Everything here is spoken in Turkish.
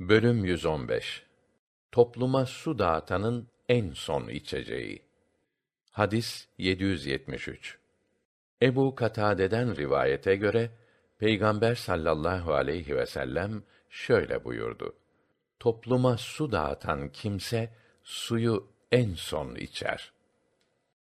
Bölüm 115 Topluma su dağıtanın en son içeceği. Hadis 773. Ebu Katade'den rivayete göre Peygamber sallallahu aleyhi ve sellem şöyle buyurdu: Topluma su dağıtan kimse suyu en son içer.